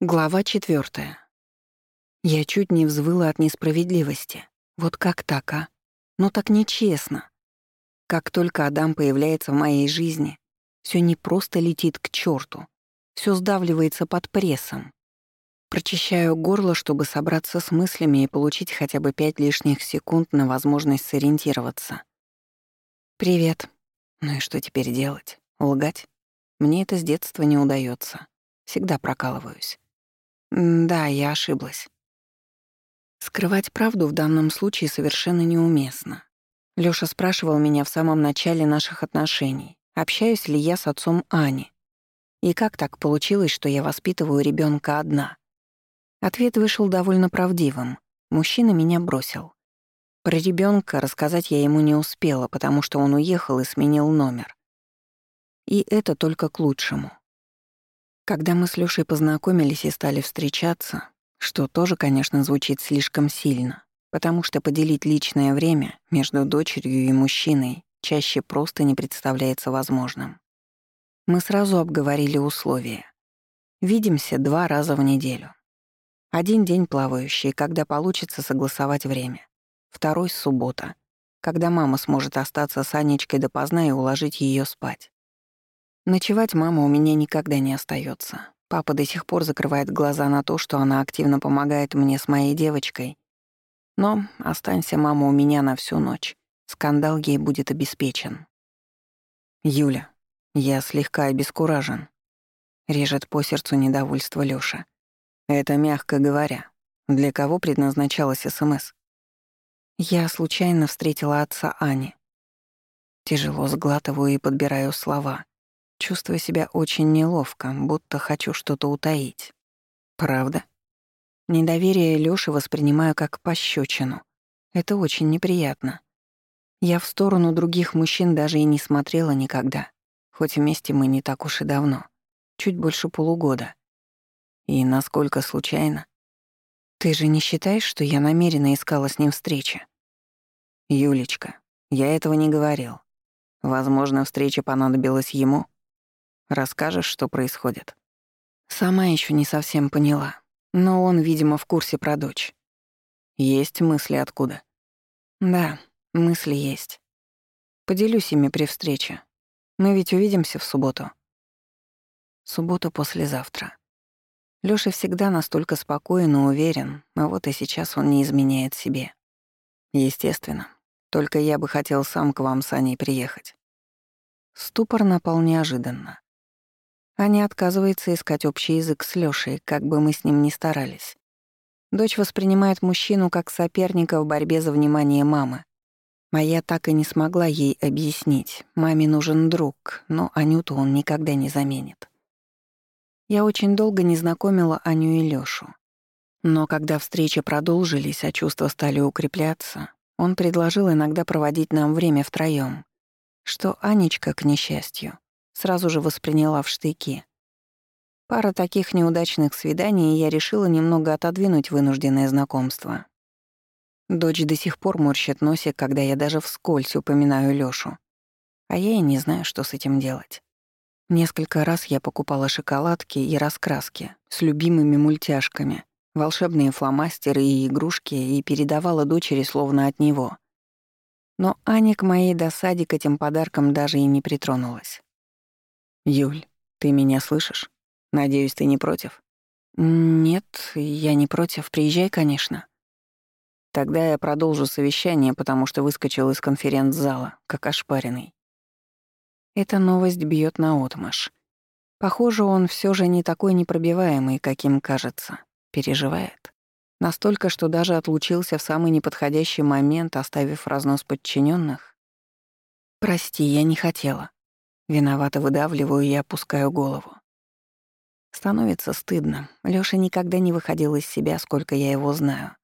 Глава четвертая. Я чуть не взвыла от несправедливости. Вот как так, а? Ну так нечестно. Как только Адам появляется в моей жизни, все не просто летит к черту, все сдавливается под прессом. Прочищаю горло, чтобы собраться с мыслями и получить хотя бы пять лишних секунд на возможность сориентироваться. «Привет. Ну и что теперь делать? Лгать? Мне это с детства не удается. Всегда прокалываюсь. Да, я ошиблась. Скрывать правду в данном случае совершенно неуместно. Лёша спрашивал меня в самом начале наших отношений, общаюсь ли я с отцом Ани. И как так получилось, что я воспитываю ребенка одна? Ответ вышел довольно правдивым. Мужчина меня бросил. Про ребенка рассказать я ему не успела, потому что он уехал и сменил номер. И это только к лучшему. Когда мы с Лёшей познакомились и стали встречаться, что тоже, конечно, звучит слишком сильно, потому что поделить личное время между дочерью и мужчиной чаще просто не представляется возможным. Мы сразу обговорили условия. Видимся два раза в неделю. Один день плавающий, когда получится согласовать время. Второй — суббота, когда мама сможет остаться с Анечкой допоздна и уложить ее спать. Ночевать мама у меня никогда не остается. Папа до сих пор закрывает глаза на то, что она активно помогает мне с моей девочкой. Но останься мама у меня на всю ночь. Скандал ей будет обеспечен. Юля, я слегка обескуражен. Режет по сердцу недовольство Лёша. Это мягко говоря. Для кого предназначалась СМС? Я случайно встретила отца Ани. Тяжело сглатываю и подбираю слова. Чувствую себя очень неловко, будто хочу что-то утаить. Правда? Недоверие Лёши воспринимаю как пощечину. Это очень неприятно. Я в сторону других мужчин даже и не смотрела никогда, хоть вместе мы не так уж и давно, чуть больше полугода. И насколько случайно? Ты же не считаешь, что я намеренно искала с ним встречи? Юлечка, я этого не говорил. Возможно, встреча понадобилась ему — Расскажешь, что происходит?» Сама еще не совсем поняла, но он, видимо, в курсе про дочь. Есть мысли откуда? Да, мысли есть. Поделюсь ими при встрече. Мы ведь увидимся в субботу. Суббота послезавтра. Лёша всегда настолько спокоен и уверен, а вот и сейчас он не изменяет себе. Естественно. Только я бы хотел сам к вам с Аней приехать. Ступор напал неожиданно. Аня отказывается искать общий язык с Лёшей, как бы мы с ним ни старались. Дочь воспринимает мужчину как соперника в борьбе за внимание мамы. А я так и не смогла ей объяснить. Маме нужен друг, но Анюту он никогда не заменит. Я очень долго не знакомила Аню и Лёшу. Но когда встречи продолжились, а чувства стали укрепляться, он предложил иногда проводить нам время втроём, что Анечка, к несчастью, сразу же восприняла в штыки. Пара таких неудачных свиданий, и я решила немного отодвинуть вынужденное знакомство. Дочь до сих пор морщит носик, когда я даже вскользь упоминаю Лёшу. А я и не знаю, что с этим делать. Несколько раз я покупала шоколадки и раскраски с любимыми мультяшками, волшебные фломастеры и игрушки и передавала дочери словно от него. Но Аня к моей досаде к этим подаркам даже и не притронулась. «Юль, ты меня слышишь? Надеюсь, ты не против?» «Нет, я не против. Приезжай, конечно». Тогда я продолжу совещание, потому что выскочил из конференц-зала, как ошпаренный. Эта новость бьет наотмашь. Похоже, он все же не такой непробиваемый, каким кажется. Переживает. Настолько, что даже отлучился в самый неподходящий момент, оставив разнос подчиненных. «Прости, я не хотела», Виновато выдавливаю и опускаю голову. Становится стыдно. Лёша никогда не выходил из себя, сколько я его знаю.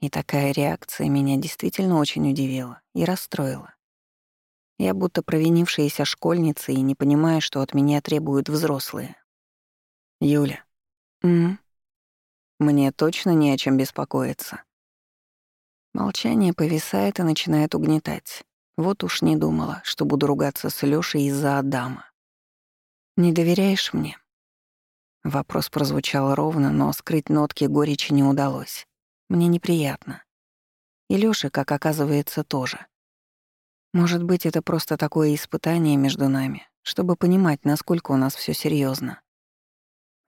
И такая реакция меня действительно очень удивила и расстроила. Я будто провинившаяся школьница и не понимаю, что от меня требуют взрослые. Юля. М? Мне точно не о чем беспокоиться. Молчание повисает и начинает угнетать. Вот уж не думала, что буду ругаться с Лёшей из-за Адама. Не доверяешь мне? Вопрос прозвучал ровно, но скрыть нотки горечи не удалось. Мне неприятно. И Лёше, как оказывается, тоже. Может быть, это просто такое испытание между нами, чтобы понимать, насколько у нас все серьезно.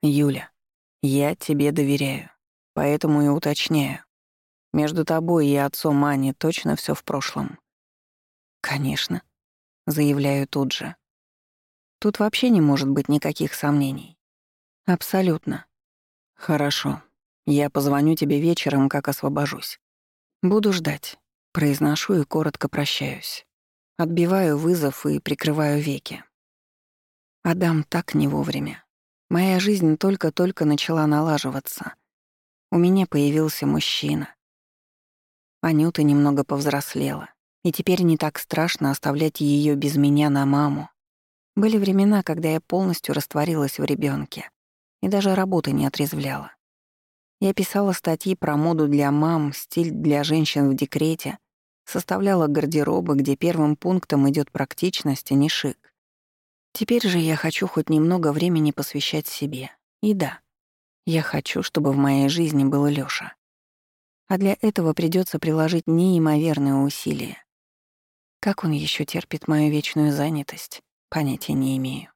Юля, я тебе доверяю, поэтому и уточняю. Между тобой и отцом Ани точно все в прошлом. Конечно, заявляю тут же. Тут вообще не может быть никаких сомнений. Абсолютно. Хорошо. Я позвоню тебе вечером, как освобожусь. Буду ждать. Произношу и коротко прощаюсь. Отбиваю вызов и прикрываю веки. Адам так не вовремя. Моя жизнь только-только начала налаживаться. У меня появился мужчина. Анюта немного повзрослела, и теперь не так страшно оставлять ее без меня на маму. Были времена, когда я полностью растворилась в ребенке и даже работы не отрезвляла. Я писала статьи про моду для мам, стиль для женщин в декрете, составляла гардеробы, где первым пунктом идет практичность, а не шик. Теперь же я хочу хоть немного времени посвящать себе. И да, я хочу, чтобы в моей жизни был Лёша. А для этого придется приложить неимоверные усилия. Как он еще терпит мою вечную занятость, понятия не имею.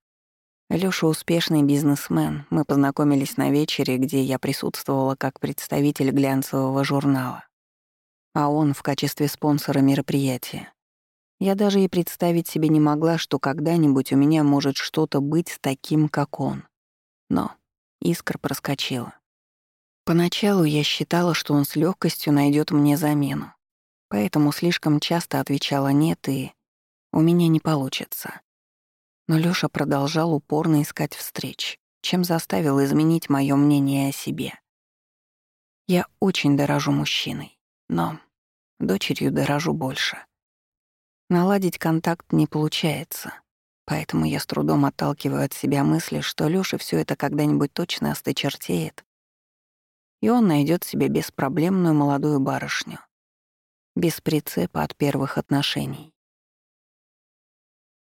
Лёша успешный бизнесмен. Мы познакомились на вечере, где я присутствовала как представитель глянцевого журнала а он в качестве спонсора мероприятия. Я даже и представить себе не могла, что когда-нибудь у меня может что-то быть таким, как он. Но искра проскочила. Поначалу я считала, что он с легкостью найдет мне замену, поэтому слишком часто отвечала «нет» и «у меня не получится». Но Лёша продолжал упорно искать встреч, чем заставил изменить моё мнение о себе. Я очень дорожу мужчиной, но Дочерью дорожу больше. Наладить контакт не получается, поэтому я с трудом отталкиваю от себя мысли, что Лёше всё это когда-нибудь точно осточертеет, и он найдет себе беспроблемную молодую барышню, без прицепа от первых отношений.